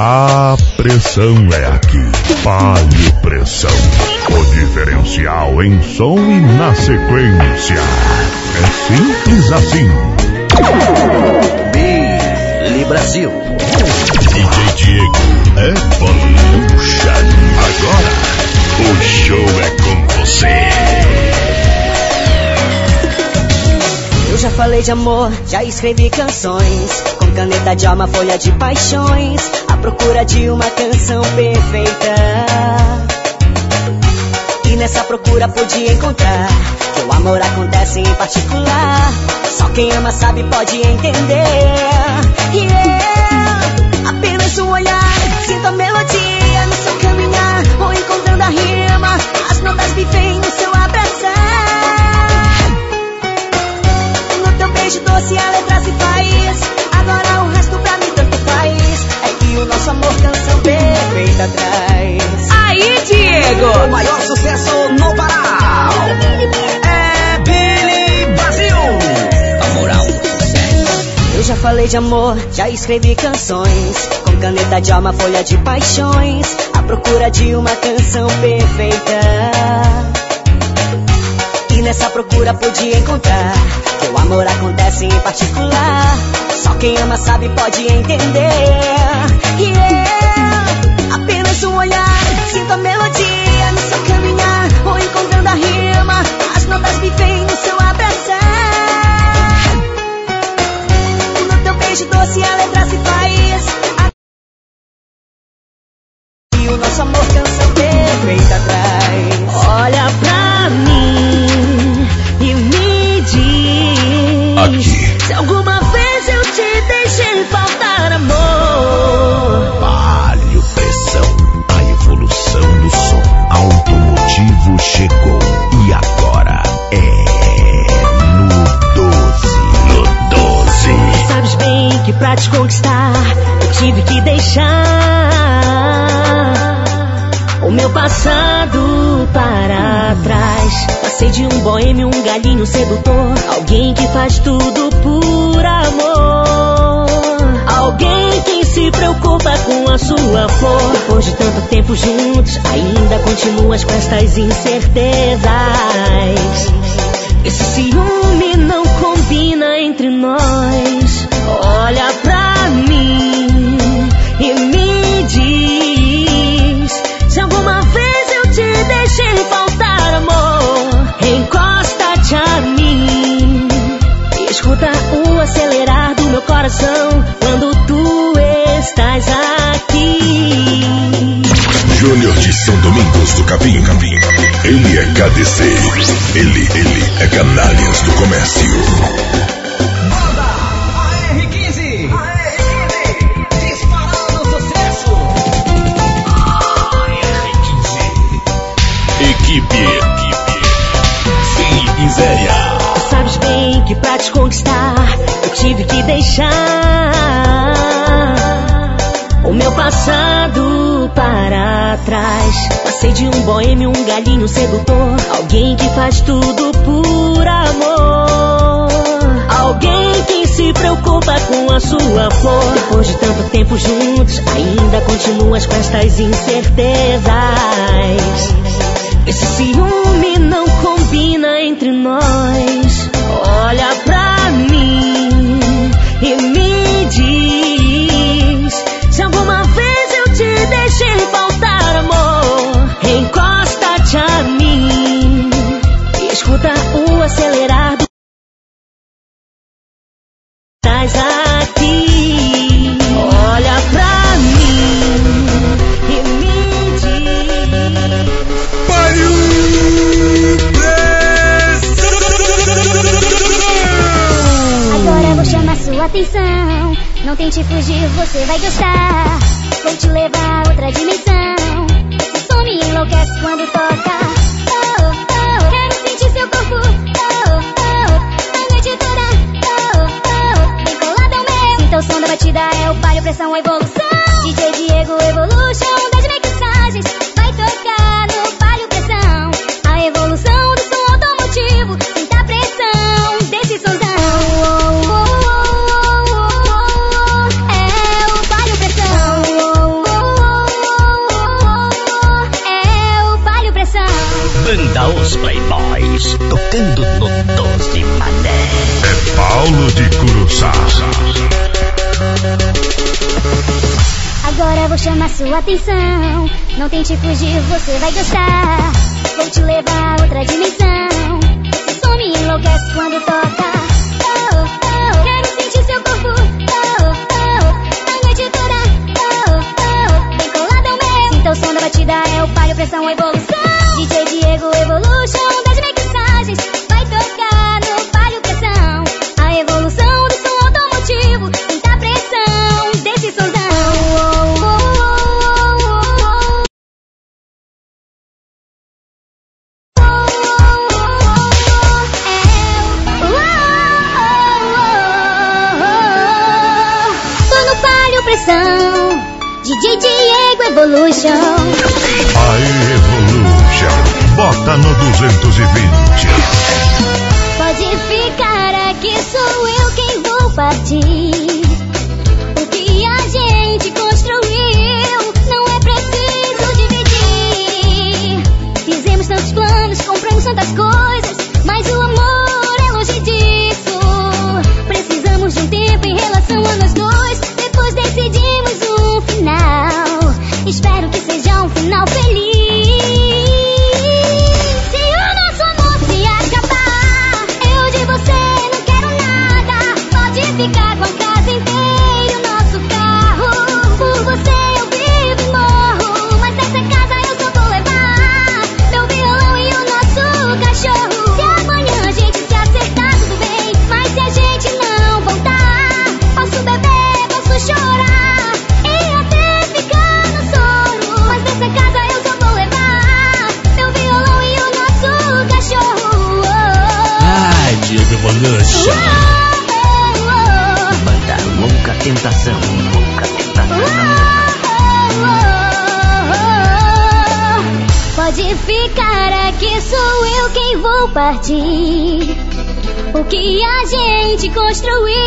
A pressão é aqui. Palio Pressão. O diferencial em som e na sequência. É simples assim. Billy Brasil. DJ Diego Evolution. Agora, o show é com você. Já falei de amor, já escrevi canções. Com caneta de alma, folha de paixões. À procura de uma canção perfeita. E nessa procura pude encontrar que o amor acontece em particular. Só quem ama sabe pode entender. Yeah. Apenas um olhar, sinto a melodia no seu caminhar. Vou encontrando a rima, as notas vivem no seu abraçar. Beijo doce a letra se faz. Agora o resto pra mim tanto faz. É que o nosso amor canção perfeita traz. Aí, Diego! O maior sucesso no Pará. É Billy Brasil. A moral do sucesso. Eu já falei de amor, já escrevi canções. Com caneta de alma, folha de paixões. À procura de uma canção perfeita. E nessa procura pude encontrar o amor acontece em particular. Só quem ama sabe pode entender. Yeah. Apenas um olhar, sinto a melodia no seu caminhar. Vou encontrando a rima, as notas vivem no seu abraçar. No teu beijo doce a letra se faz. E o nosso amor canção perfeita pra te conquistar eu tive que deixar o meu passado para trás. Passei de um boêmio, um galinho sedutor, alguém que faz tudo por amor. Alguém que se preocupa com a sua flor. Depois de tanto tempo juntos, ainda continuas com estas incertezas. Esse ciúme não combina entre nós. Olha pra mim e me diz se alguma vez eu te deixei faltar amor. Encosta-te a mim e escuta o acelerar do meu coração quando tu estás aqui. Júnior de São Domingos do Capim. Ele é KDC. Ele, ele é Canalhas do Comércio. Miséria. Sabes bem que pra te conquistar eu tive que deixar o meu passado para trás. Passei de um boêmio, um galinho sedutor, alguém que faz tudo por amor. Alguém que se preocupa com a sua flor. Depois de tanto tempo juntos, ainda continuas com estas incertezas. Esse ciúme não combina entre nós. Olha quando toca. Oh, oh, quero sentir seu corpo. Oh, oh, a noite toda. Oh, oh, bem colado ao meu. Sinta o som da batida, é o palio, pressão, evolução. DJ Diego Evolution, Agora vou chamar sua atenção. Não tente fugir, você vai gostar. Vou te levar a outra dimensão. Seu som me enlouquece quando toca. Oh, oh, quero sentir seu corpo. Oh, oh, a noite toda. Oh, Bem colado ao meu. Sinta o som da batida, é o palho, pressão, evolução. DJ Diego Evolution. construir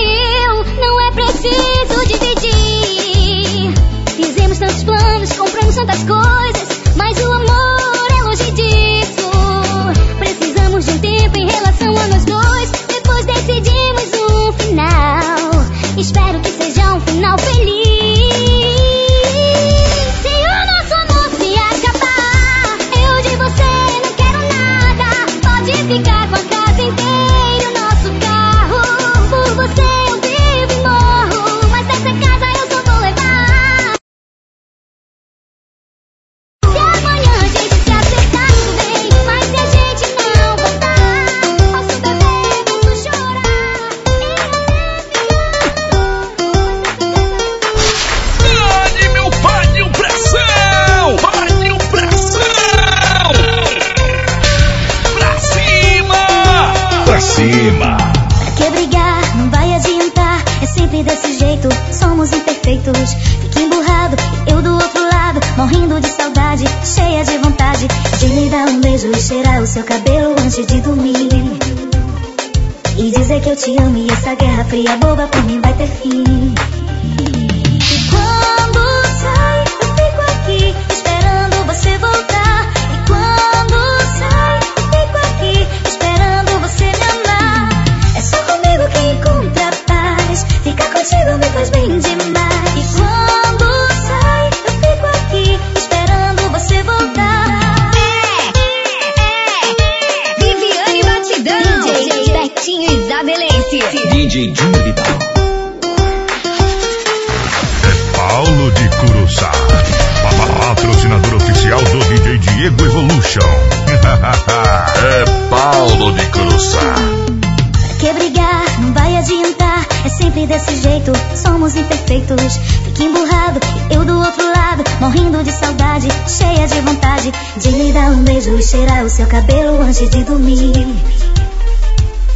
cheirar o seu cabelo antes de dormir.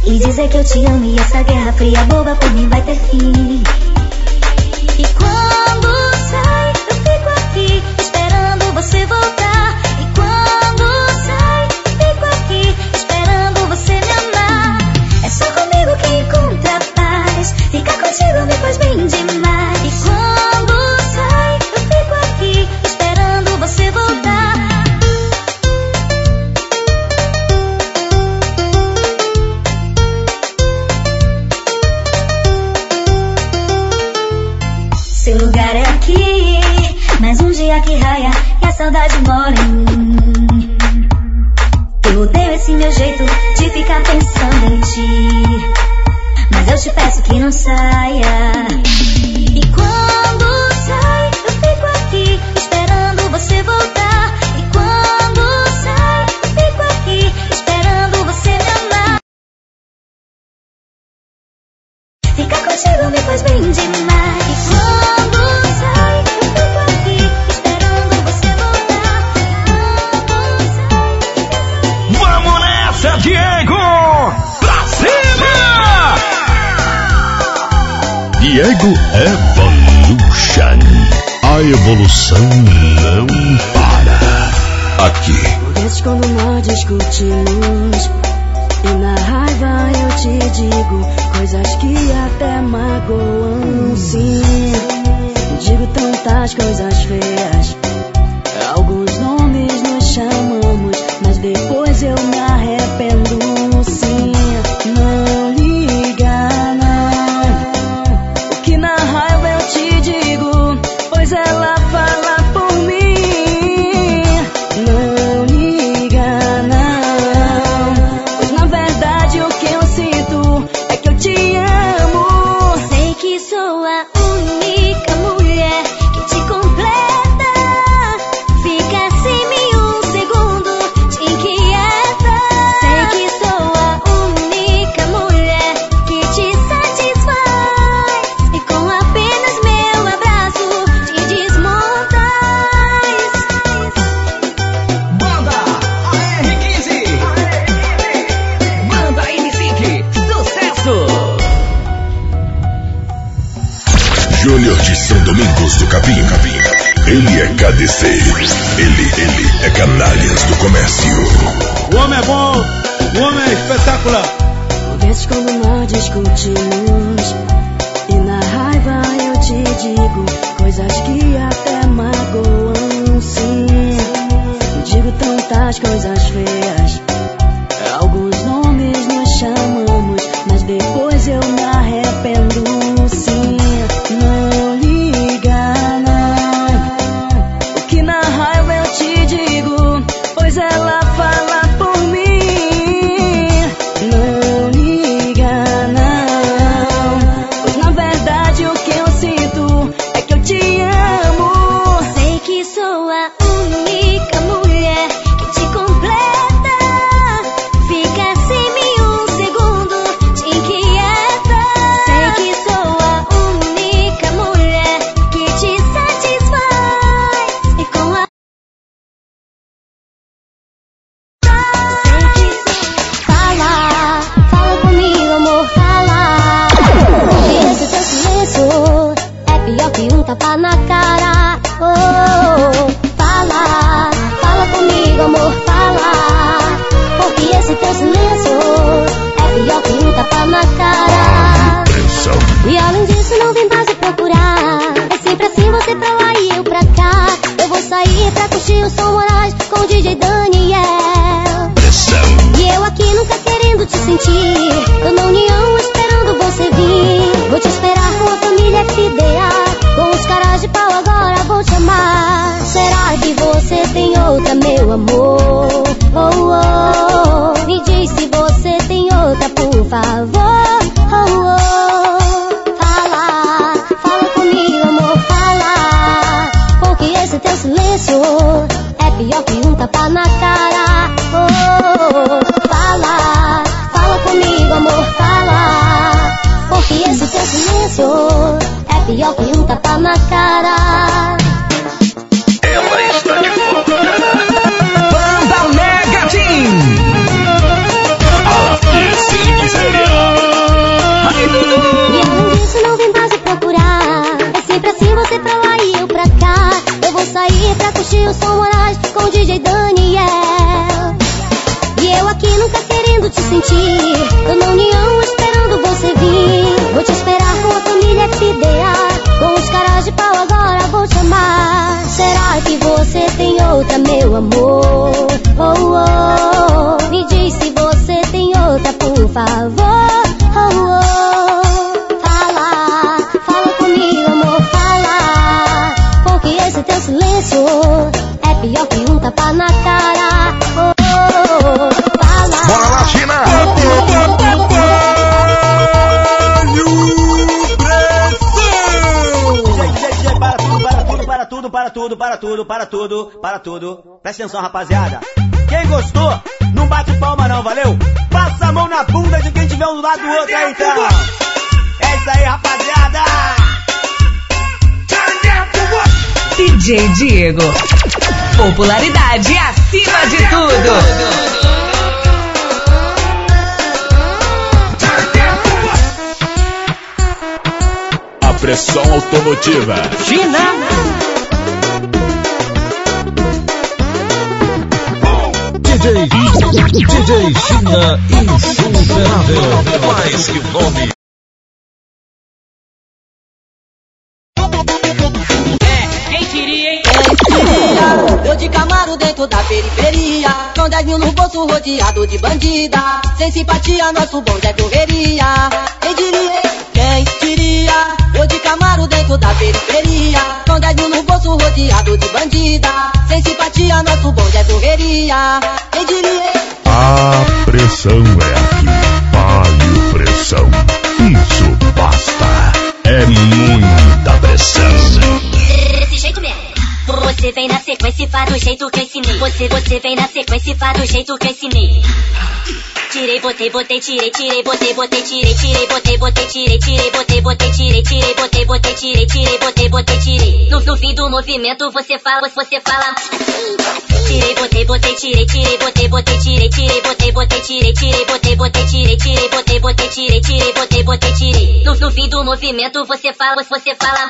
E dizer que eu te amo e essa guerra fria boba por mim vai ter fim. E quando sai, eu fico aqui esperando você voltar. sentir. Tô na união esperando você vir. Vou te esperar com a família FDA. Com os caras de pau agora vou te amar. Será que você tem outra, meu amor? Oh, oh. Me diz se você tem outra, por favor. Oh, oh. Fala, fala comigo, amor, fala. Porque esse teu silêncio é pior que um tapa na cara. Tudo, para tudo, para tudo, para tudo, para tudo. Presta atenção, rapaziada. Quem gostou, não bate palma não, valeu? Passa a mão na bunda de quem tiver um do lado do outro aí, então. É isso aí, rapaziada. DJ Diego. Popularidade acima de tudo. A pressão automotiva. DJ, DJ China insuperável. Mais que nome. Camaro dentro da periferia Com 10 mil no bolso rodeado de bandida Sem simpatia nosso bonde é correria Quem diria, quem diria Eu de Camaro dentro da periferia Com 10 mil no bolso rodeado de bandida Sem simpatia nosso bonde é correria Quem diria, A pressão é aqui. Palio Pressão. Isso basta. É muita pressão. Desse jeito mesmo. Você vem na sequência faz do jeito que eu ensinei. Você, você vem na sequência faz do jeito que eu ensinei. Tirei, botei, botei, tirei, tirei, botei, botei, tirei, tirei, botei, botei, tirei, tirei, botei, botei, tirei, tirei, botei, botei, tirei, tirei, botei, botei, tirei. No, no fim do movimento você fala, você fala. Tirei, botei, botei, tirei, tirei, botei, botei, tirei, tirei, botei, botei, tirei, tirei, botei, botei, tirei, tirei, botei, botei, tirei, tirei, botei, botei, tirei. No, no fim do movimento você fala, você fala.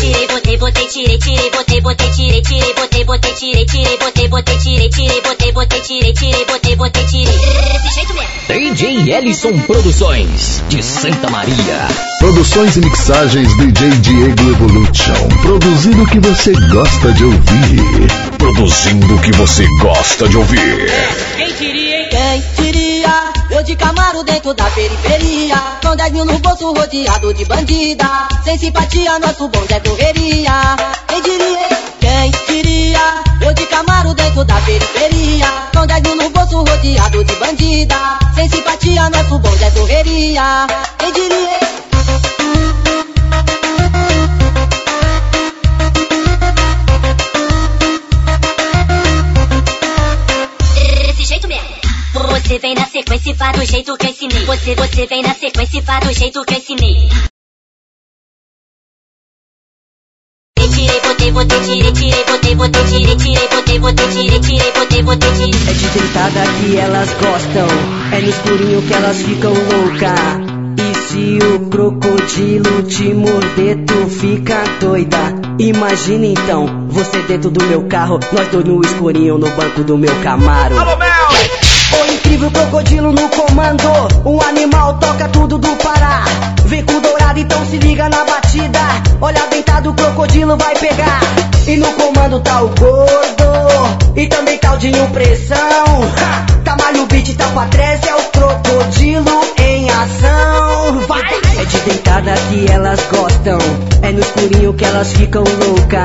Tirei, botei, botei, tirei, tirei, botei, botei, tirei, tirei, botei, botei, tirei, tirei, botei, botei, tirei, tirei, botei, botei, tirei, tirei, botei, botei, tirei. Desse jeito mesmo. DJ Ellison Produções, de Santa Maria. Produções e mixagens DJ Diego Evolution. Produzindo o que você gosta de ouvir. Produzindo o que você gosta de ouvir. Quem diria, hein? quem diria Eu de Camaro dentro da periferia Com 10 mil no bolso rodeado de bandida. Sem simpatia nosso bonde é correria. Quem diria, quem diria? Eu de Camaro dentro da periferia Com 10 mil no bolso rodeado de bandida. Sem simpatia nosso bonde é correria. Quem diria Você vem na sequência e faz do jeito que eu ensinei. Você, você vem na sequência e faz do jeito que eu ensinei. Tirei, botei, botei, tirei, tirei, botei, botei, tirei, tirei, botei, botei, tirei, tirei, botei, botei, tirei. É de tentada que elas gostam, é no escurinho que elas ficam louca. E se o crocodilo te morder, tu fica doida. Imagina então, você dentro do meu carro, nós dois no escurinho no banco do meu Camaro. Alô, Mel! O incrível crocodilo no comando, um animal toca tudo do Pará. Vem com dourado, então se liga na batida. Olha deitado, o crocodilo vai pegar. E no comando tá o gordo, e também tá o Dinho Pressão. Ha! Tamalho beat, tá pra trás, é o crocodilo em ação. Vai! É de deitada que elas gostam, é no escurinho que elas ficam louca.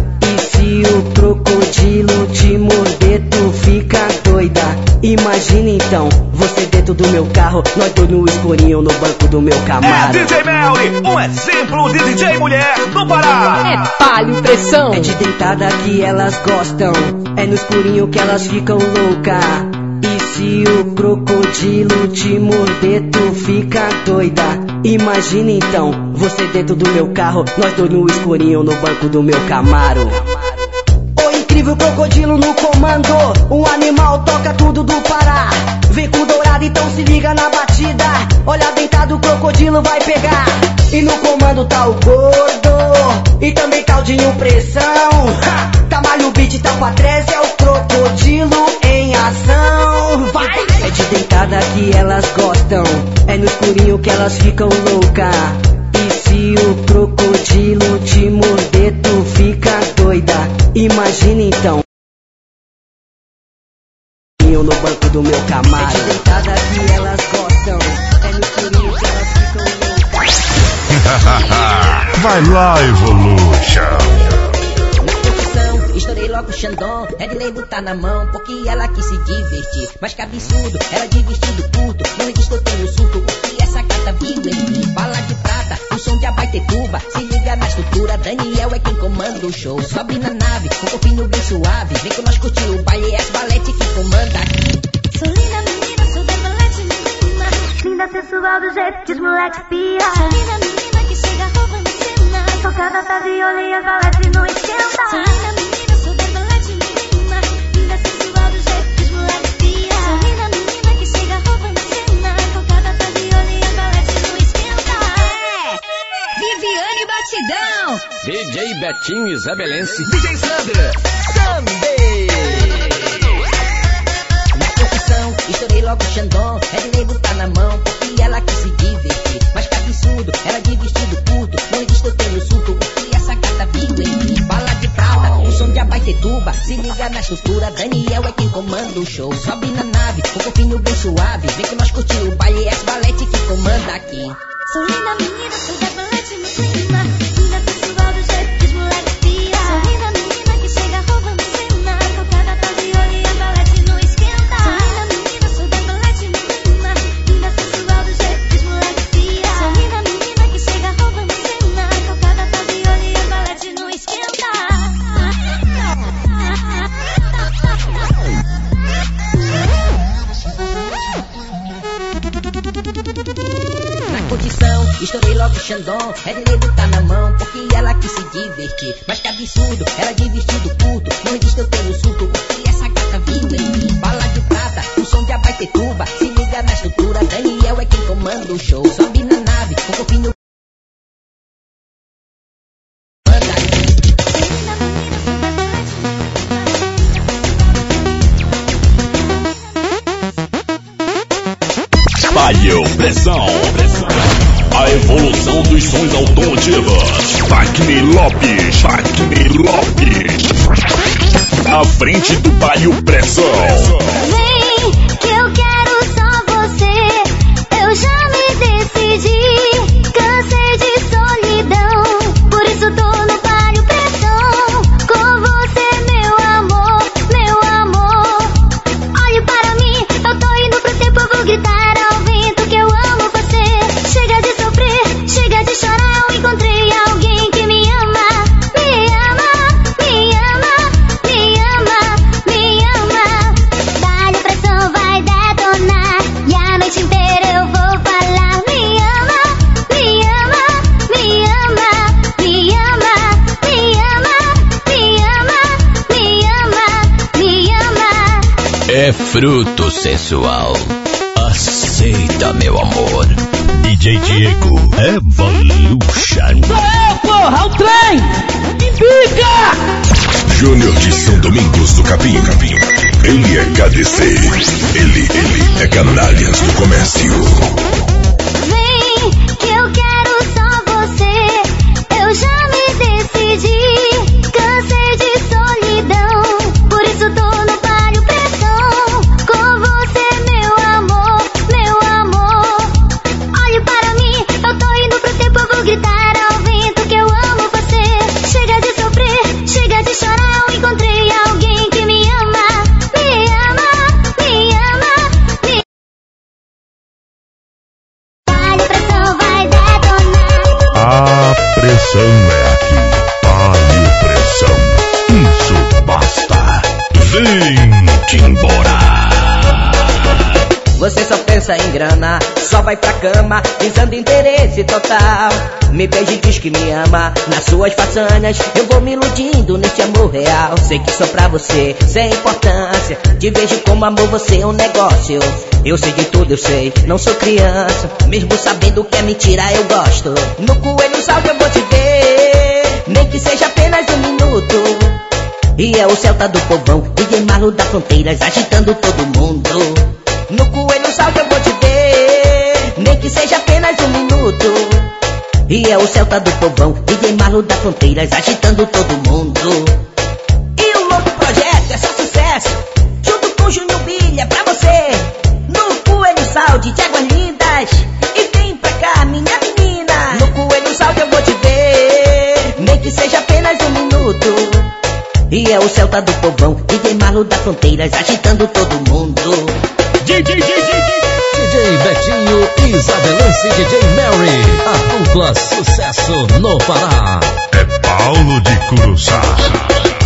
E se o crocodilo te morder, tu fica doida. Imagina então, você dentro do meu carro, nós dois no escurinho no banco do meu É Camaro. DJ Melly, um exemplo de DJ mulher do Pará. É palio pressão. É de deitada que elas gostam, é no escurinho que elas ficam louca. E se o crocodilo te morder, tu fica doida. Imagina então, você dentro do meu carro, nós dois no escurinho no banco do meu Camaro. O incrível crocodilo no comando, um animal toca tudo do Pará. Vem com dourado, então se liga na batida. Olha deitado, o crocodilo vai pegar. E no comando tá o gordo, e também tá o Dinho Pressão. Ha! Tamalho beat, tá pra trás, é o crocodilo em ação. Vai! É de deitada que elas gostam, é no escurinho que elas ficam louca. E se o crocodilo te morder, tu fica doida. Imagina então. No banco do meu Camaro. É deitada que elas gostam. É no escurinho que elas ficam loucas. Vai lá, Evolution. Na profissão, estourei logo o Xandão. É de lei botar na mão, porque ela quis se divertir. Mas que absurdo, ela de vestido curto. Não me diz que eu tenho surto, gata viu em mim? Bala de prata, o som de abaitetuba. Se liga na estrutura, Daniel é quem comanda o show. Sobe na nave, com o corpinho bem suave. Vem com nós curtir o baile, é as balete que comanda aqui. Sou linda menina, sou decolete menina Linda sensual do jeito que os moleques pia Sou linda menina que chega roubando cena Focada da viola e a valete não esquenta Batidão. DJ Betinho Isabelense. DJ Sandra, Sunday. Na profissão, estourei logo o Xandão. É de lei botar na mão, porque ela quis se divertir. Mas que absurdo, ela de vestido curto. Não eu tenho surto, porque essa gata viu em mim. Bala de prata, o som de abaitetuba. Se liga na estrutura, Daniel é quem comanda o show. Sobe na nave, com o corpinho bem suave. Vem que nós curtir o baile, é as balete que comanda aqui. Linda menina, sou menina logo Xandão. É de lei botar na mão, porque ela quis se divertir. Mas que absurdo, ela de vestido curto. Não que eu tenho surto, porque essa gata mim. Bala de prata, o som de abaitetuba. Se liga na estrutura, Daniel é quem comanda o show. Sobe na nave, com o corpinho. Espalhou pressão. A evolução dos sons automotivos. Tacne Lopes. Tacne Lopes. À frente do Baio Pressão. É fruto sensual. Aceita, meu amor. DJ Diego Evolution. É, porra, o trem! Embiga! Júnior de São Domingos do Capim. Capim. Ele é KDC. Ele, ele é canalhas do comércio. Total. Me beija e diz que me ama, nas suas façanhas eu vou me iludindo neste amor real. Sei que sou pra você, sem importância. Te vejo como amor, você é um negócio. Eu sei de tudo, eu sei, não sou criança. Mesmo sabendo que é mentira, eu gosto. No coelho salve eu vou te ver, nem que seja apenas um minuto. E é o Celta do povão, DJ Marlo e é o Celta do povão, DJ Marlo da fronteiras, agitando todo mundo. E o louco projeto é só sucesso, junto com Júnior Bilha pra você. No Coelho Sal de Águas Lindas, e vem pra cá, minha menina. No Coelho Salde eu vou te ver, nem que seja apenas um minuto. E é o Celta do povão, DJ Marlo da fronteiras, agitando todo mundo. DJ, DJ, DJ. DJ Betinho, Isabelense e DJ Mary. A dupla sucesso no Pará. É Paulo de Curuçá.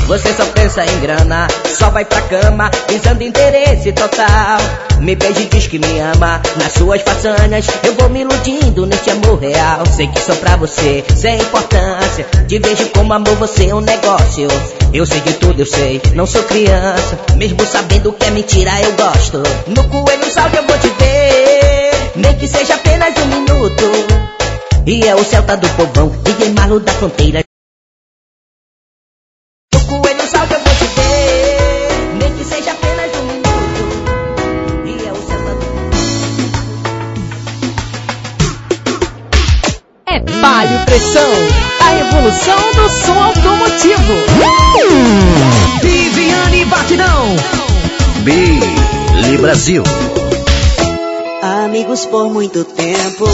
Você só pensa em grana, só vai pra cama, pensando em interesse total. Me beija e diz que me ama, nas suas façanhas eu vou me iludindo neste amor real. Sei que sou pra você, sem importância, te vejo como amor, você é um negócio. Eu sei de tudo, eu sei, não sou criança, mesmo sabendo que é mentira, eu gosto. No coelho salve eu vou te ver, nem que seja apenas um minuto. E é o Celta do povão, Guilherme Marlo da fronteira. Palio Pressão, a evolução do som automotivo. Viviane Batidão. Bili Brasil. Amigos por muito tempo,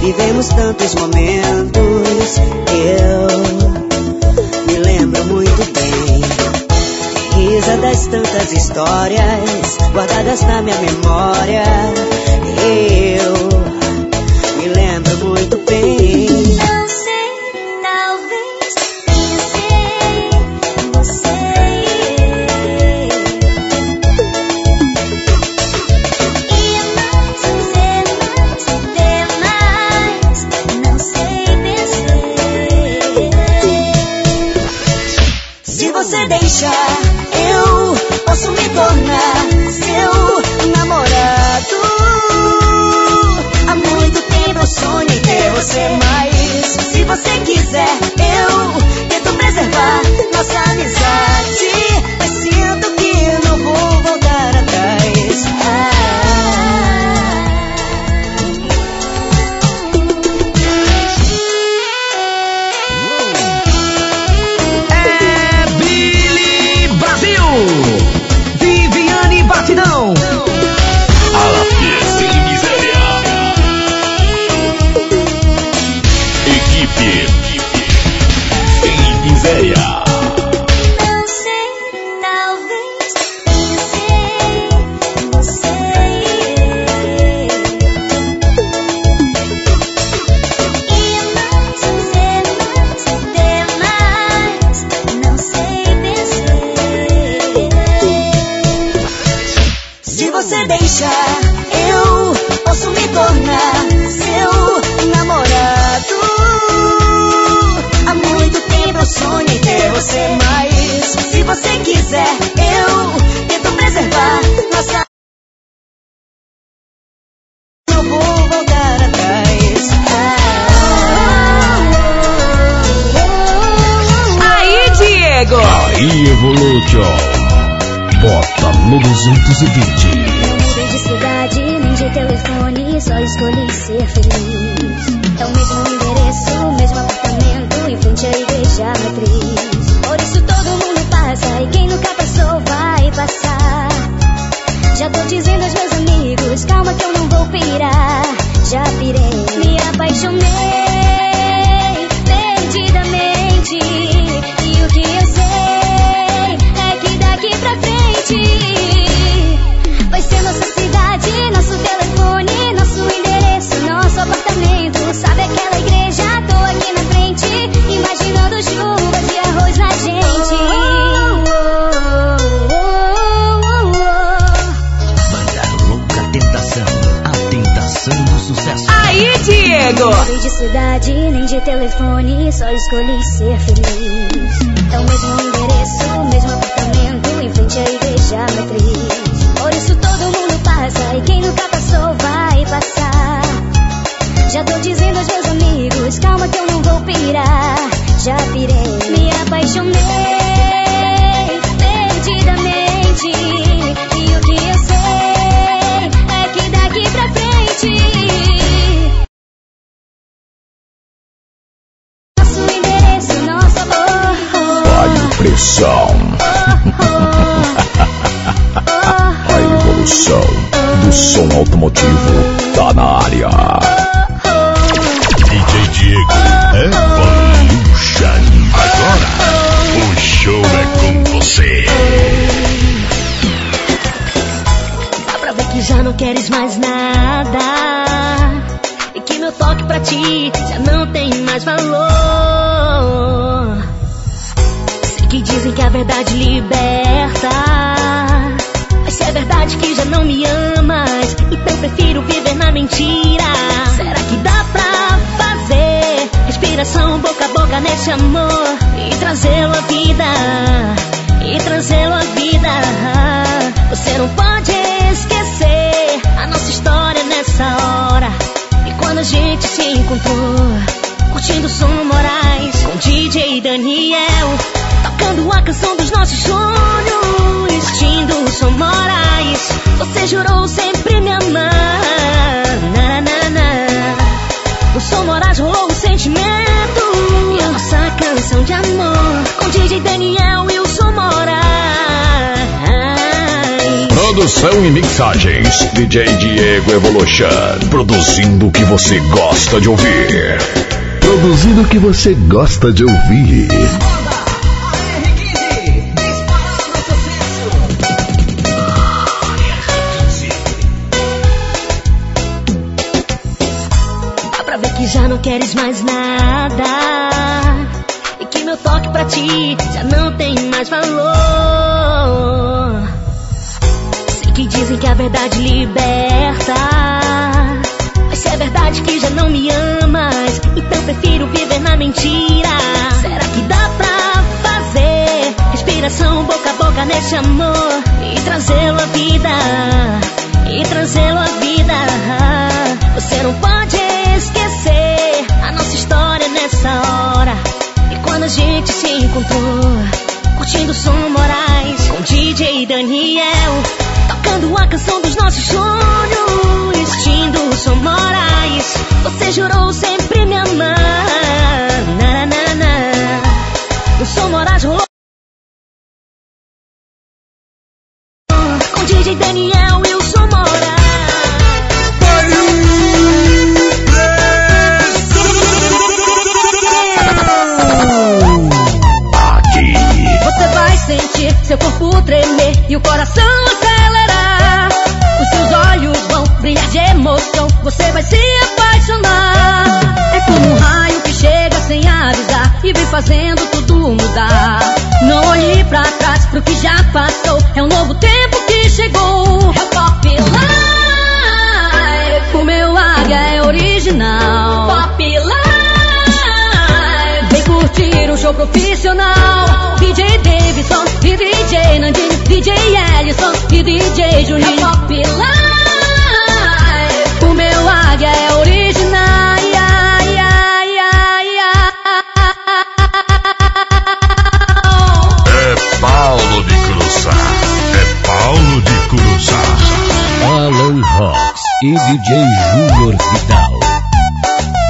vivemos tantos momentos. Eu me lembro muito bem. Risadas, tantas histórias guardadas na minha memória. Eu deixar. telefone, só escolhi ser feliz. Então mesmo DJ Diego Evolution. Produzindo o que você gosta de ouvir. Produzindo o que você gosta de ouvir. Dá pra ver que já não queres mais nada. E que meu toque pra ti já não tem mais valor. Que dizem que a verdade liberta. Mas se é verdade que já não me amas, então prefiro viver na mentira. Será que dá pra fazer respiração boca a boca nesse amor e trazê-lo à vida? E trazê-lo à vida. Você não pode esquecer a nossa história nessa hora. E quando a gente se encontrou, curtindo som Moraes com DJ Daniel, tocando a canção dos nossos sonhos, vestindo o som Moraes. Você jurou sempre me amar. Na, na, na. O som Moraes rolou. Com DJ Daniel e o som Moraes. Você vai sentir seu corpo tremer e o coração acelerar. De emoção, você vai se apaixonar. É como um raio que chega sem avisar e vem fazendo tudo mudar. Não olhe pra trás pro que já passou, é um novo tempo que chegou. É o Pop Life, o meu águia é original. Pop Life. Vem curtir um show profissional. DJ Davidson e DJ Nandinho, DJ Ellison e DJ Juninho. É Pop Life. E DJ Júnior Vidal.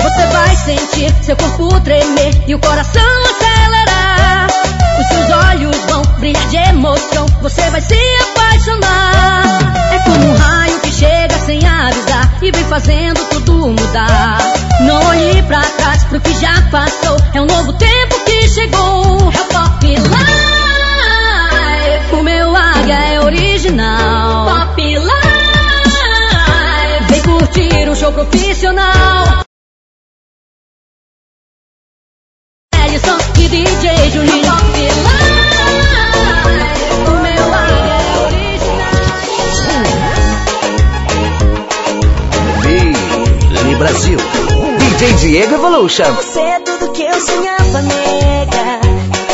Você vai sentir seu corpo tremer e o coração acelerar. Os seus olhos vão brilhar de emoção, você vai se apaixonar. É como um raio que chega sem avisar e vem fazendo tudo mudar. Não olhe pra trás pro que já passou, é um novo tempo que chegou. Show profissional. Ellison e DJ Juninho. O meu águia é Dani Brasil. DJ Diego Evolution. Você é tudo que eu sonhava, nega.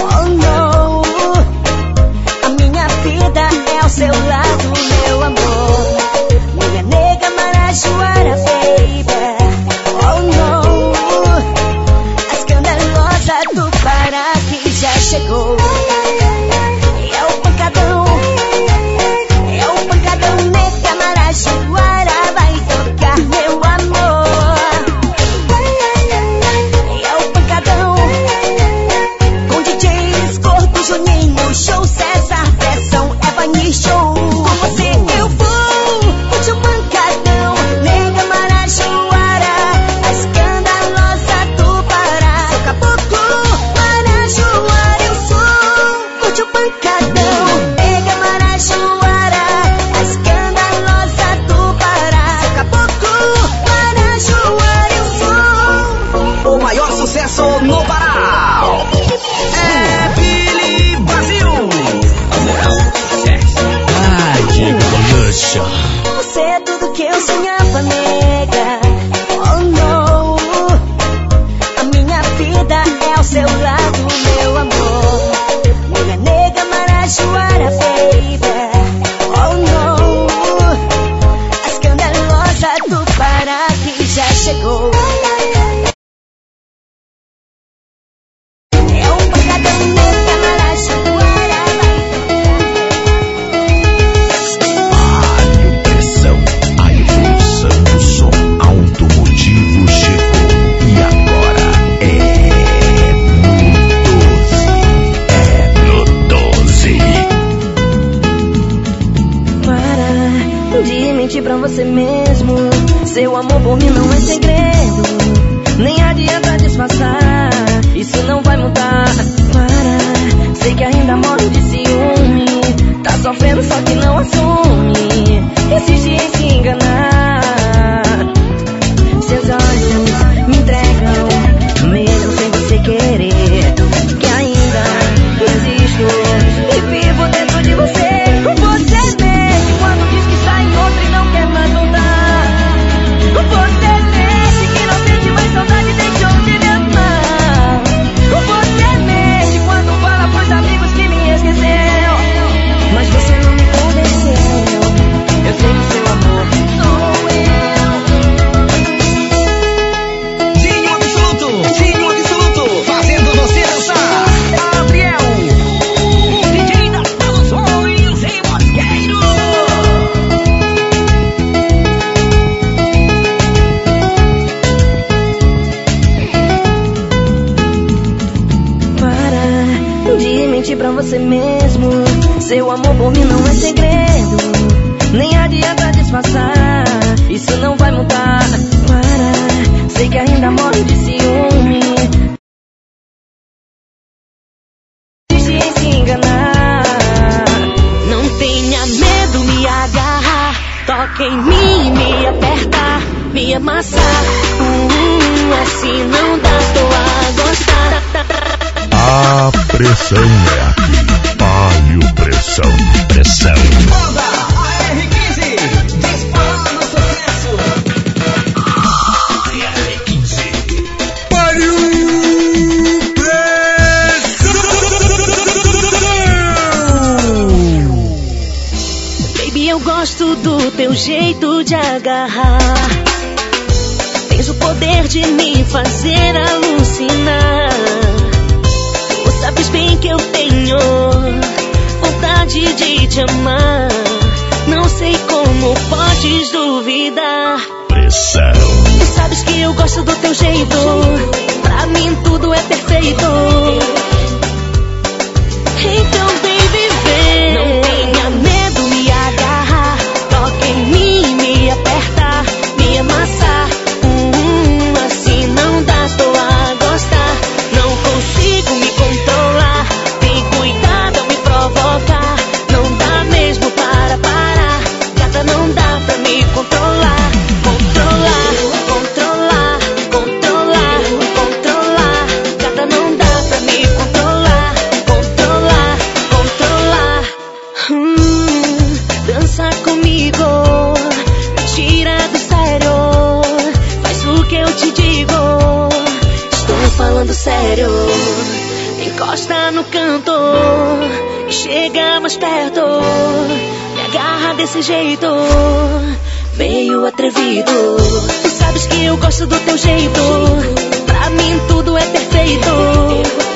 Oh, não. A minha vida é ao seu lado, gosto do teu jeito de agarrar. Tens o poder de me fazer alucinar. Tu sabes bem que eu tenho vontade de te amar. Não sei como podes duvidar. Pressão. Tu sabes que eu gosto do teu jeito. Pra mim tudo é perfeito. Então mais perto. Me agarra desse jeito, meio atrevido. Tu sabes que eu gosto do teu jeito. Pra mim tudo é perfeito.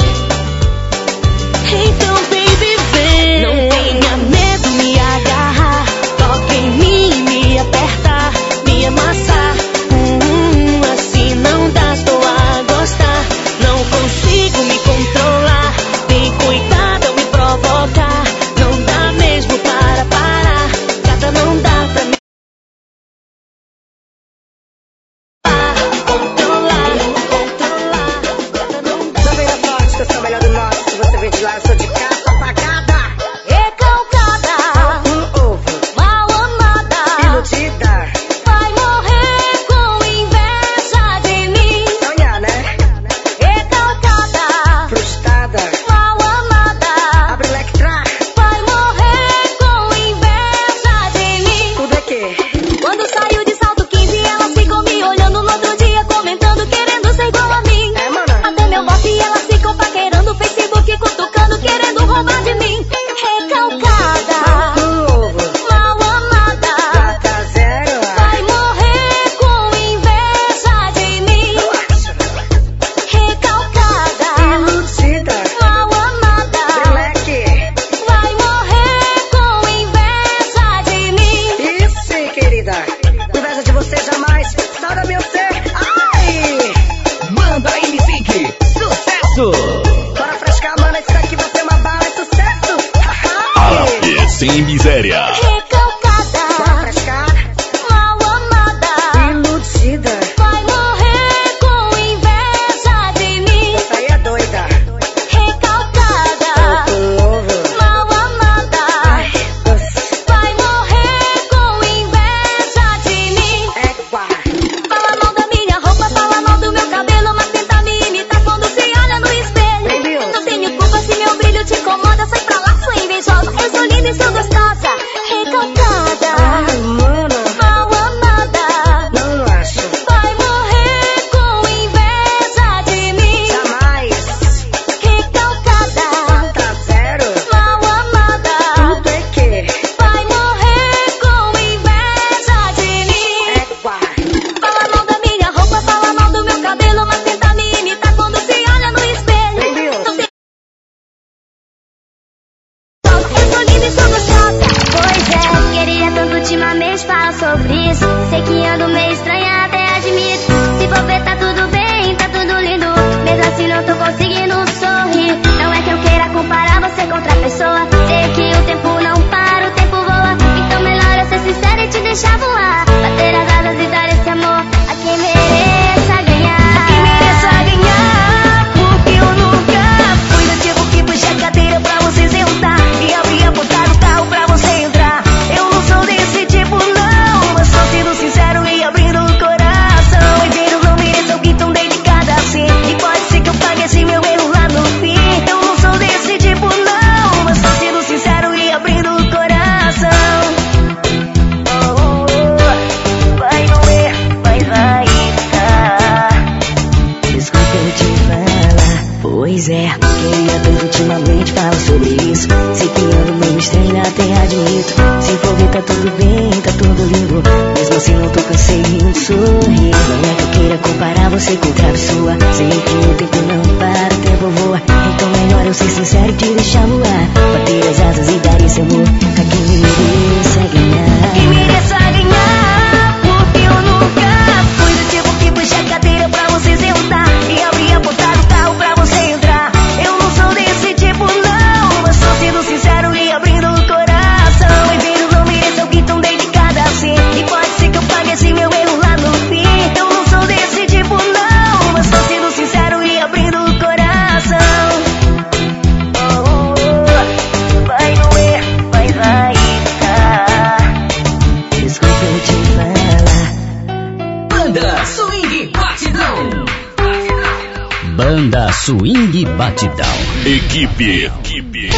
Equipe. Equipe.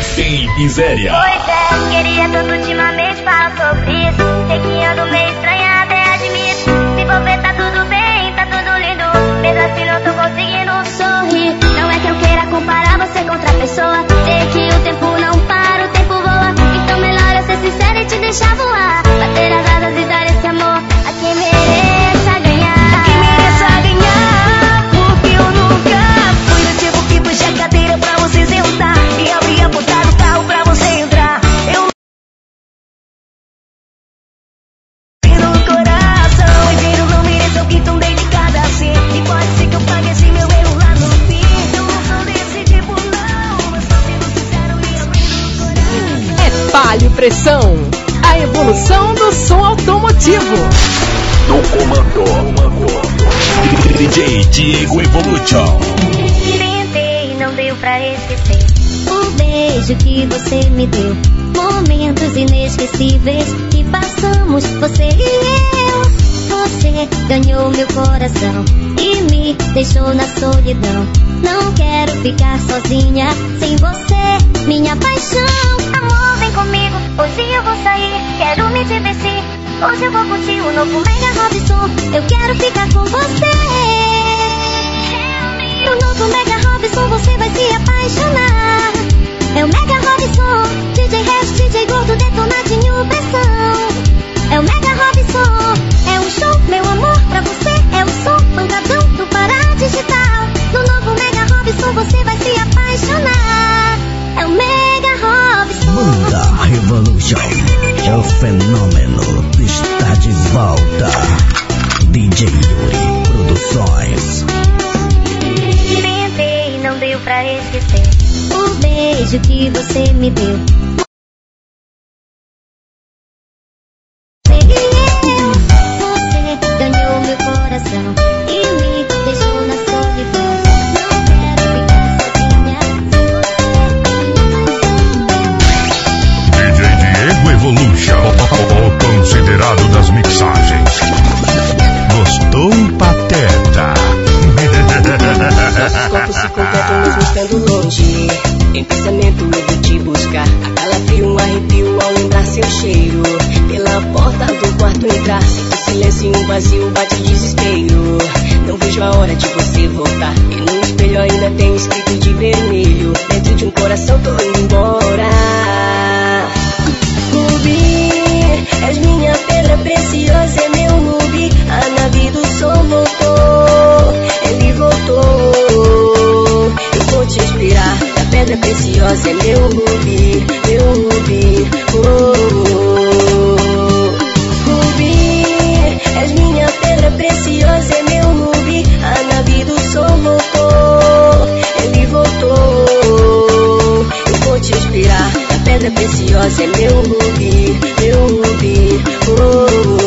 Sem miséria. Pois é, queria tanto ultimamente falar sobre isso. Sei que ando meio estranha, até admito. Se for ver, tá tudo bem, tá tudo lindo. Mesmo assim, não tô conseguindo sorrir. Não é que eu queira comparar você com outra pessoa. Sei que o tempo não para, o tempo voa. Então, melhor eu ser sincera e te deixar voar. Bater as asas e dar esse amor sentar e abrir a porta do carro pra você entrar. Eu não no coração e não mereço tão assim. E pode ser que eu pague esse meu erro lá no fim. Eu não sou desse tipo, não, mas tô sendo sincero e abrindo o coração. É Palio Pressão, a evolução do som automotivo. No comando. DJ Diego Evolution. Tentei, não deu pra esquecer o beijo que você me deu. Momentos inesquecíveis que passamos, você e eu. Você ganhou meu coração e me deixou na solidão. Não quero ficar sozinha sem você, minha paixão. Amor, vem comigo, hoje eu vou sair, quero me divertir. Hoje eu vou curtir o novo Mega Robson, eu quero ficar com você. No novo Mega Robson você vai se apaixonar. É o Mega Robson, DJ Resto, DJ Gordo, detonadinho, pressão. É o Mega Robson, é um show, meu amor, pra você. É o som pancadão do Pará Digital. No novo Mega Robson você vai se apaixonar. É o Mega Robson. Banda Revolution, o fenômeno está de volta. DJ Yuri Produções. Tentei, não deu pra esquecer o beijo que você me deu. Você ganhou meu coração e me deixou na solidão. Não quero ficar sozinha DJ Diego Evolution. O considerado das mixagens. Gostou, Pateta? Nossos corpos se completam mesmo estando longe. Em pensamento eu vou te buscar. A calafrio, um arrepio ao lembrar seu cheiro. Pela porta do quarto entrar. Sinto silêncio e um vazio bate desespero. Não vejo a hora de você voltar. E no espelho ainda tem escrito de vermelho. Dentro de um coração tô indo embora. Rubi, és minha pedra preciosa, é meu rubi. A nave do som voltou, ele voltou tirar da pedra preciosa é meu rubi, meu rubi. Oh, oh, oh. Rubi, és minha pedra preciosa, é meu rubi. A nave do sol voltou, ele voltou. Eu vou te inspirar da pedra preciosa é meu rubi, meu rubi. oh. oh, oh.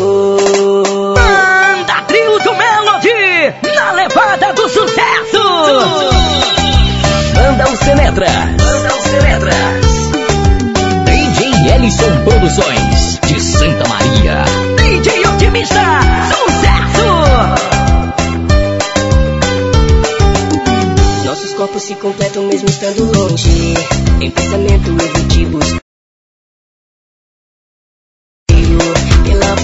Banda Ucenetra. Banda Ucenetra. DJ Ellison Produções, de Santa Maria. DJ Otimista, sucesso. Nossos corpos se completam mesmo estando longe. Em pensamento eu vou te buscar. Pela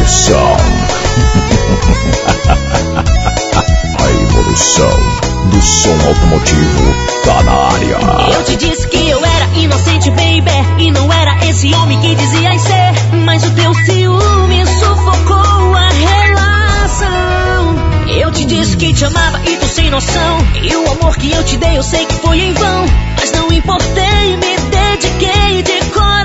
Pressão. A evolução do som automotivo tá na área. Eu te disse que eu era inocente, baby. E não era esse homem que dizia ser. Mas o teu ciúme sufocou a relação. Eu te disse que te amava e tu sem noção. E o amor que eu te dei eu sei que foi em vão. Mas não importei, me dediquei de coração.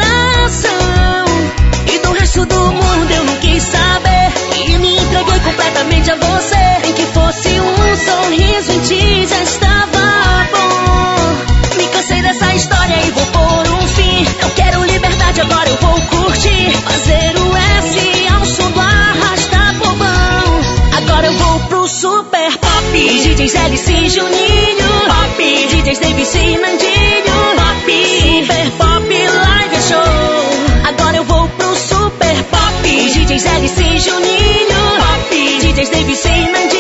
E do mundo eu não quis saber. E me entreguei completamente a você. Nem que fosse um sorriso em ti já estava bom. Me cansei dessa história e vou pôr um fim. Eu quero liberdade, agora eu vou curtir. Fazer o S ao som do arrasta povão. Agora eu vou pro super pop. DJs LC Juninho. Pop. DJs Davis e Nandinho. DJs LC Juninho. Pop. DJs Davis e Nandinho.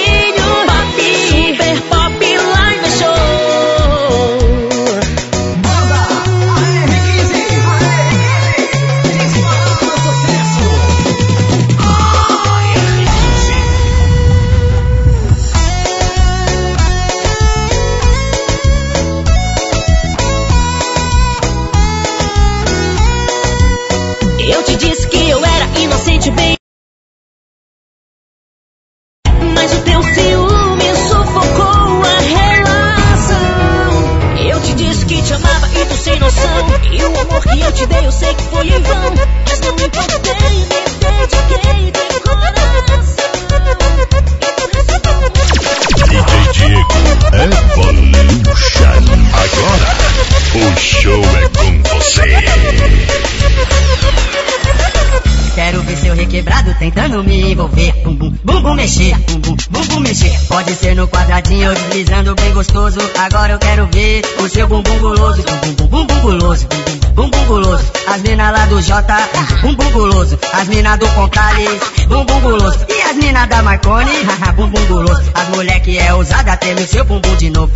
O seu bumbum guloso. Bum bum, bum bum guloso, bum bum, bum bum guloso. As mina lá do J, bumbum guloso. As mina do Pontales, bumbum guloso. E as mina da Marconi, bumbum guloso. As mulher que é ousada teme o seu bumbum de novo.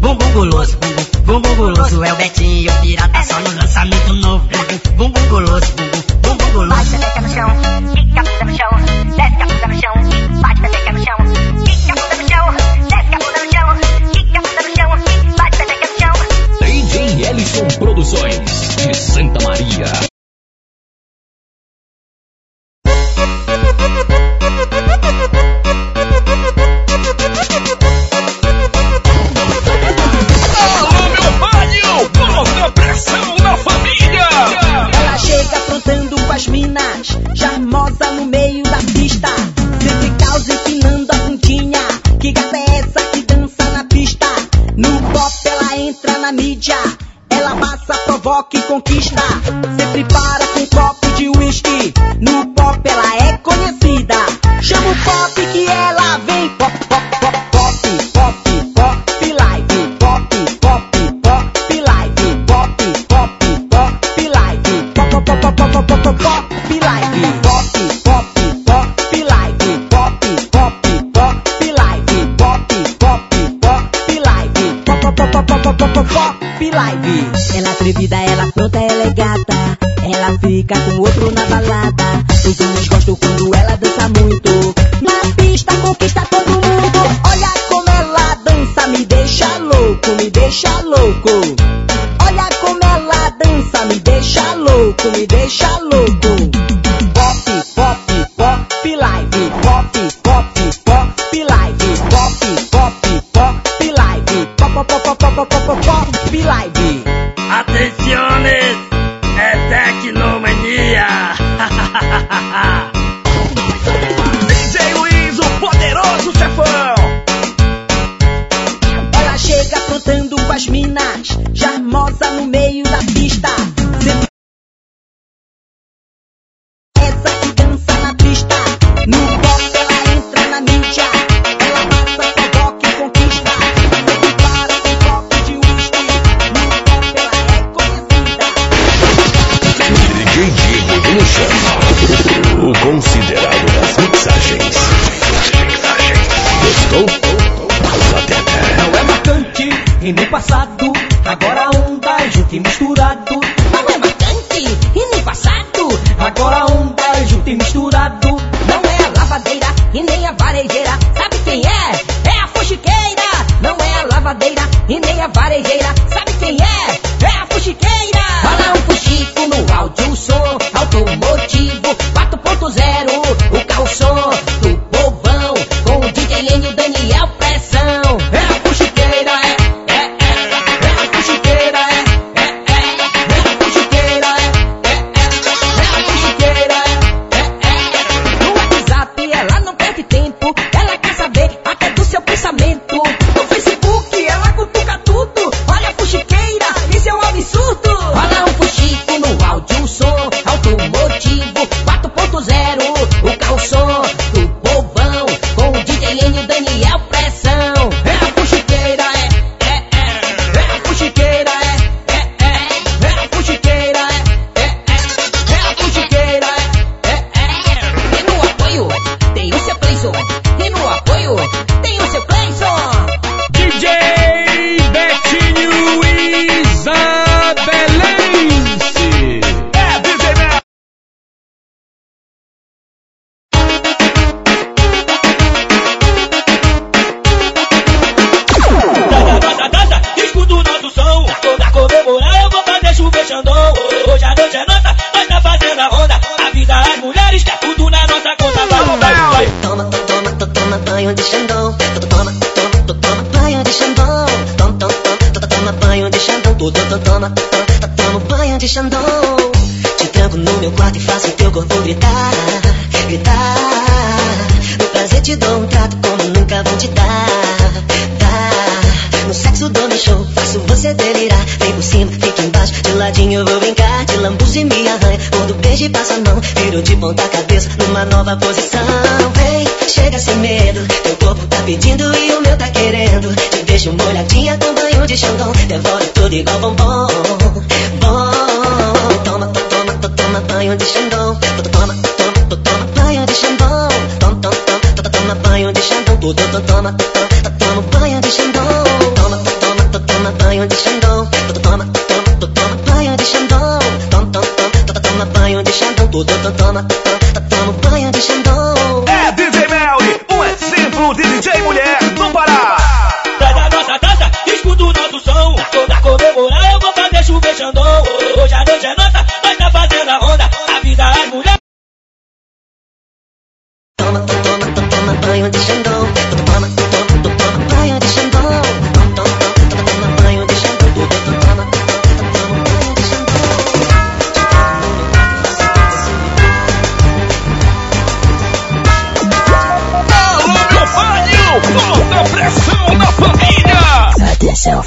Bumbum, bumbum guloso, bumbum, bumbum guloso. É o Betinho, pirata só no lançamento novo. Bumbum, bumbum guloso, bumbum, bumbum guloso. pepeca no chão, a bunda no chão, desce a no chão, bate a pressão na família. Ela chega aprontando com as minas, charmosa no meio da pista. Sempre causa empinando a bundinha. Que gata é essa que dança na pista? No pop ela entra na mídia. Ela passa, provoca e conquista. Sempre para com um copo de whisky. No pop ela é conhecida. Chama o pop que ela vem. Pop, pop, pop, pop, pop, pop, pop, pop, pop. Pop, pop, live. Pop, pop, pop, live. Pop, pop, pop, live. Pop, pop, pop, pop, pop, pop, live. Ela atrevida, ela pronta, ela é gata. Ela fica com outro na balada. Os homens gostam quando ela dança muito. Na pista conquista todo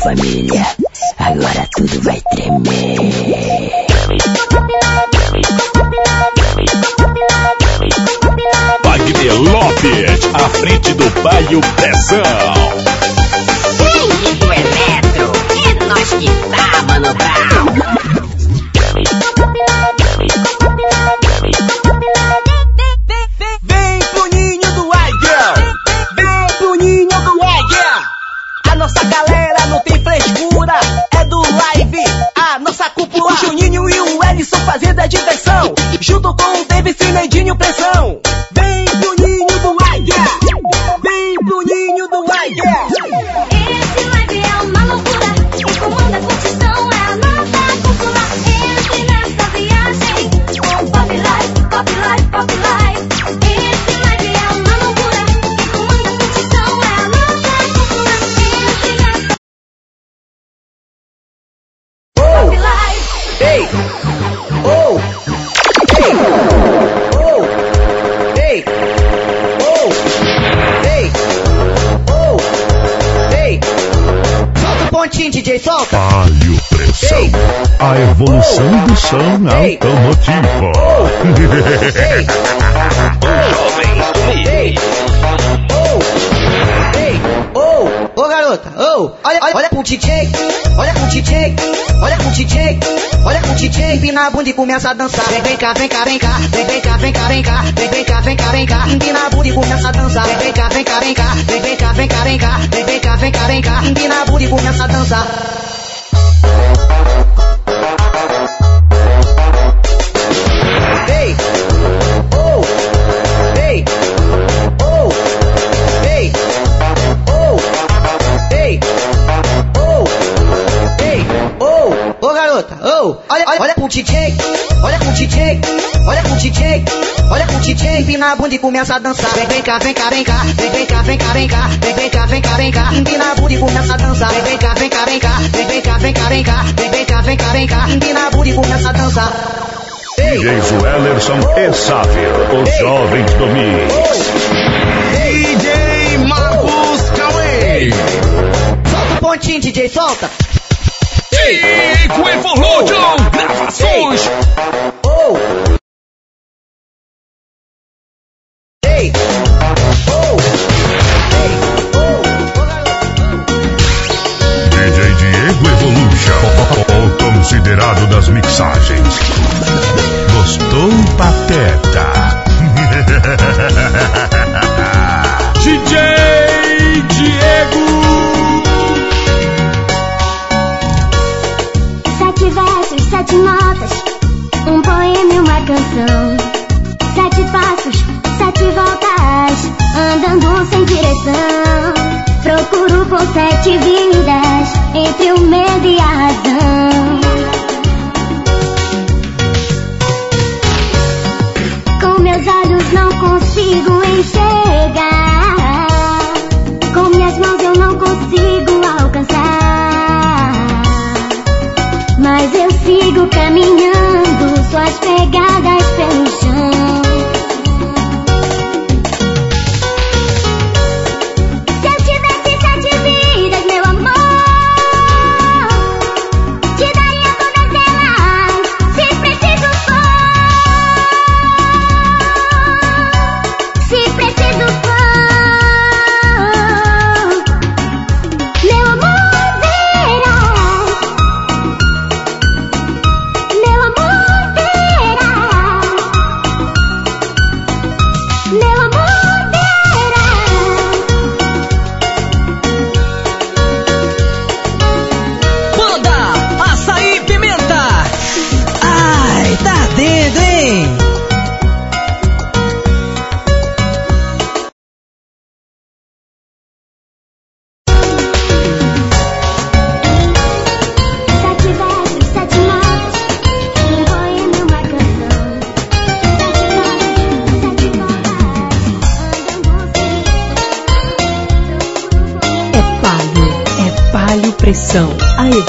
família. Agora tudo vai tremer. Wagner Lopes, à frente do bairro Pressão. Começa a dançar. Vem, vem cá, vem cá, vem cá, vem, vem cá, vem cá, vem cá, vem, vem cá, vem cá, vem cá, empina a bunda e começa a dançar. Vem, vem cá, vem cá, vem cá, vem, vem cá, vem cá, vem cá, vem, vem cá, vem cá, vem cá, empina a bunda e começa a dançar. Empina a bunda e começa a dançar. Vem, vem cá, vem cá, vem cá, vem, vem cá, vem cá, vem cá, vem, vem cá, vem cá, vem cá, empina a bunda e começa a dançar. Vem, vem cá, vem cá, vem cá, vem, vem cá, vem cá, vem cá, vem, vem cá, vem cá, vem cá, empina a bunda e começa a dançar. DJs Wellerson e Sávio, os jovens do Mix. DJ Marcos Cauê. Solta o pontinho, DJ, solta. Chico Evolution, gravações. Oh. Considerado das mixagens. Gostou, Pateta? DJ Diego. Sete versos, sete notas, um poema e uma canção. Sete passos, sete voltas, andando sem direção. Procuro por sete vidas, entre o medo e a razão. Consigo enxergar. Com minhas mãos eu não consigo alcançar. Mas eu sigo caminhando, suas pegadas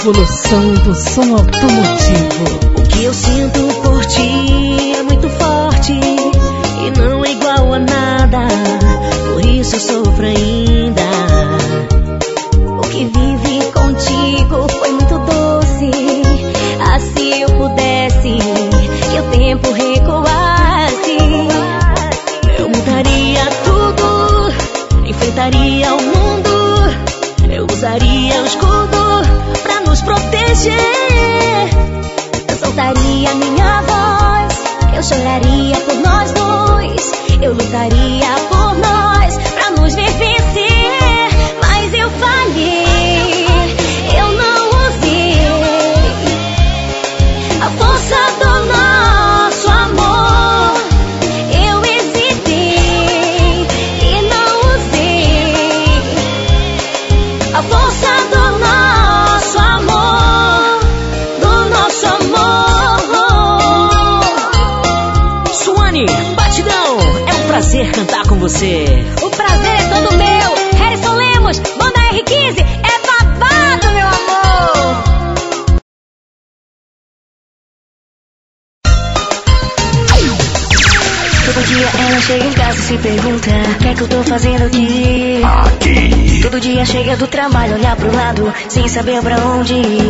a evolução do som automotivo. Proteger. Eu soltaria minha voz, eu choraria por nós dois. Eu lutaria você. O prazer é todo meu. Harrison Lemos, banda R15, é babado, meu amor. Todo dia ela chega em casa e se pergunta O que é que eu tô fazendo aqui? Aqui. Todo dia chega do trabalho, olhar pro lado Sem saber pra onde ir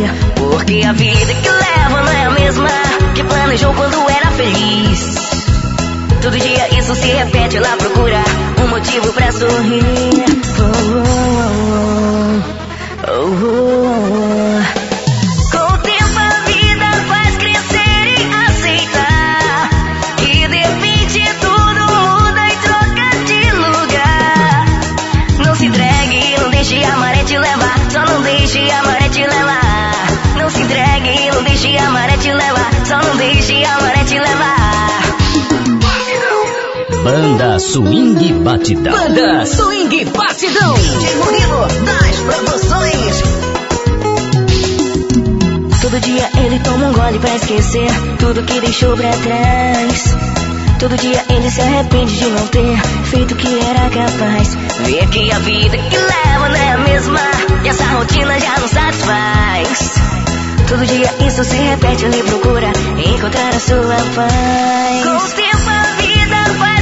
Banda Swing Batidão. Banda Swing Batidão. De Murilo das promoções. Todo dia ele toma um gole pra esquecer tudo que deixou pra trás. Todo dia ele se arrepende de não ter feito o que era capaz. Vê que a vida que leva não é a mesma e essa rotina já não satisfaz. Todo dia isso se repete, ele procura encontrar a sua paz. Com o tempo a vida vai.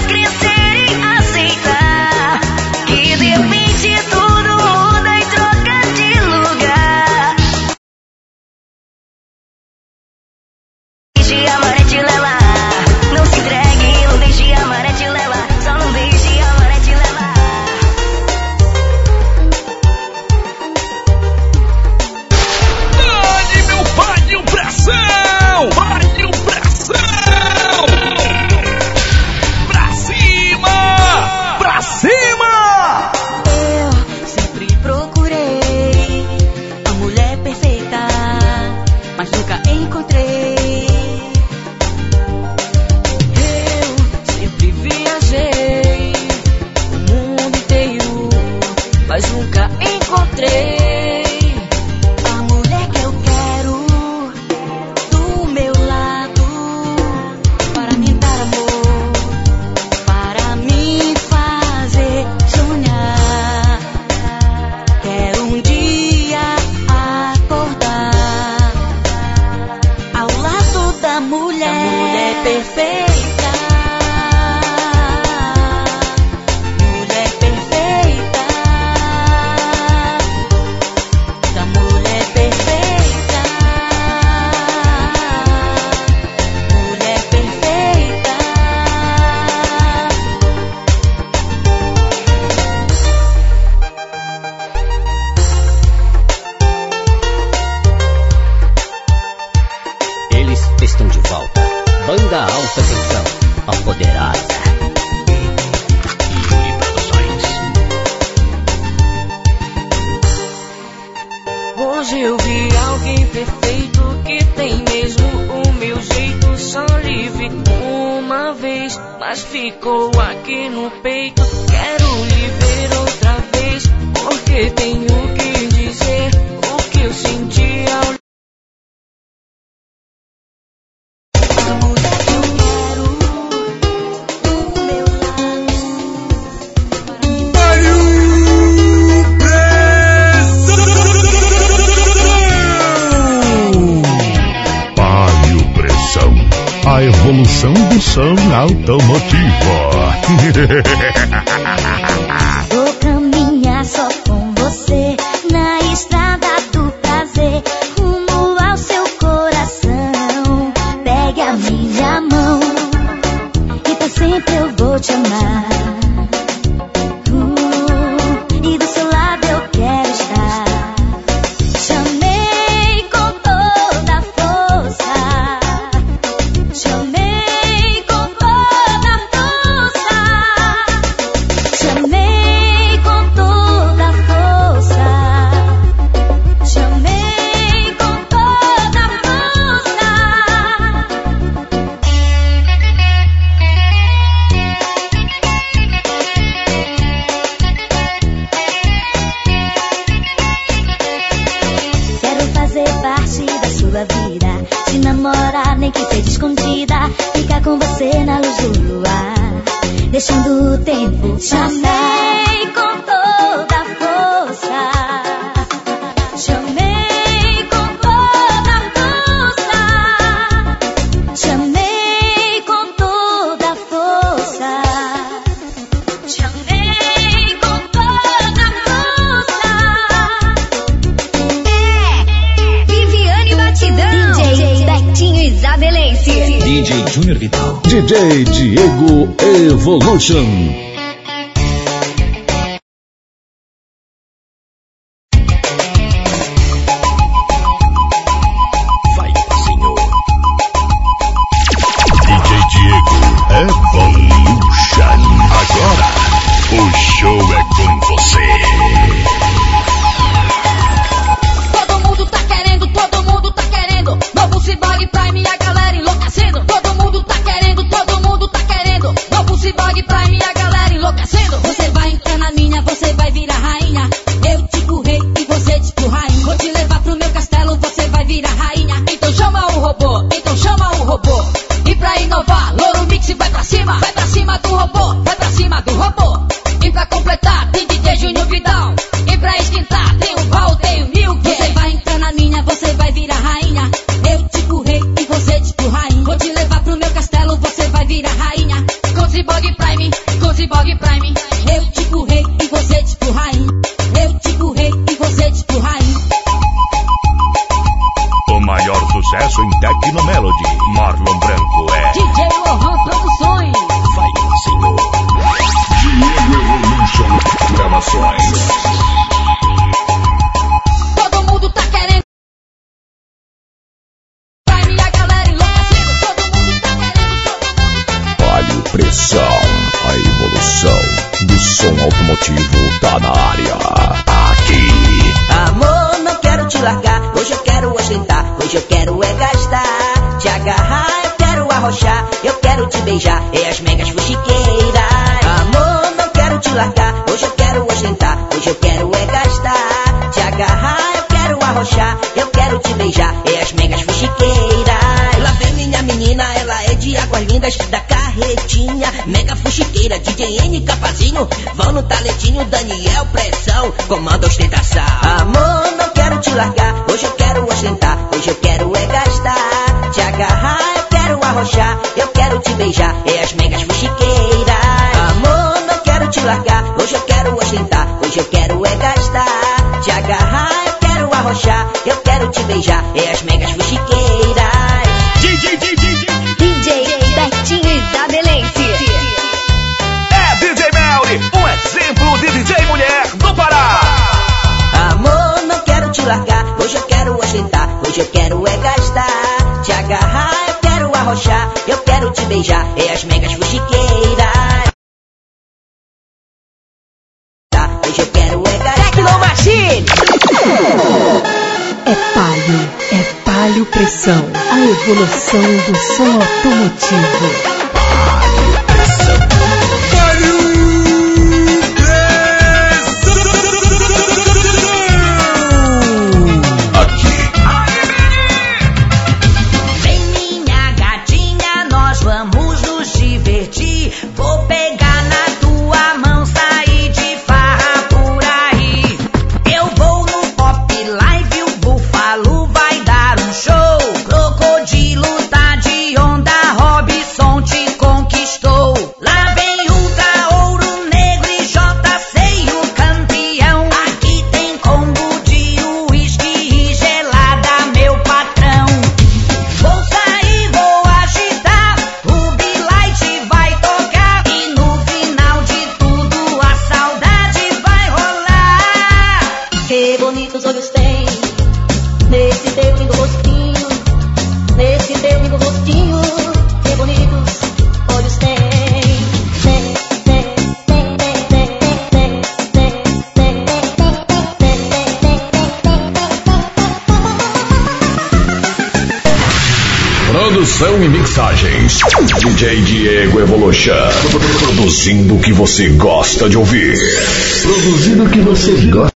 mas ficou aqui no peito. Belense. DJ Junior Vital. DJ Diego Evolution. Hoje eu quero ostentar. Hoje eu quero é gastar. Te agarrar, eu quero arrochar. Eu quero te beijar. É as megas fuxiqueiras. Amor, não quero te largar. Hoje eu quero ostentar. Hoje eu quero é gastar. Te agarrar, eu quero arrochar. Eu quero te beijar. É as megas fuxiqueiras. DJ, DJ, DJ. DJ Betinho Isabelense. É DJ Melly, um exemplo de DJ mulher do Pará. Amor, não quero te largar. Eu quero é gastar. Te agarrar, eu quero arrochar. Eu quero te beijar. É as megas fuxiqueiras. Tá, Hoje eu quero é gastar. Tecnomachine. É palio, é palio pressão. A evolução do som automotivo. Você gosta de ouvir. Produzindo o que você gosta.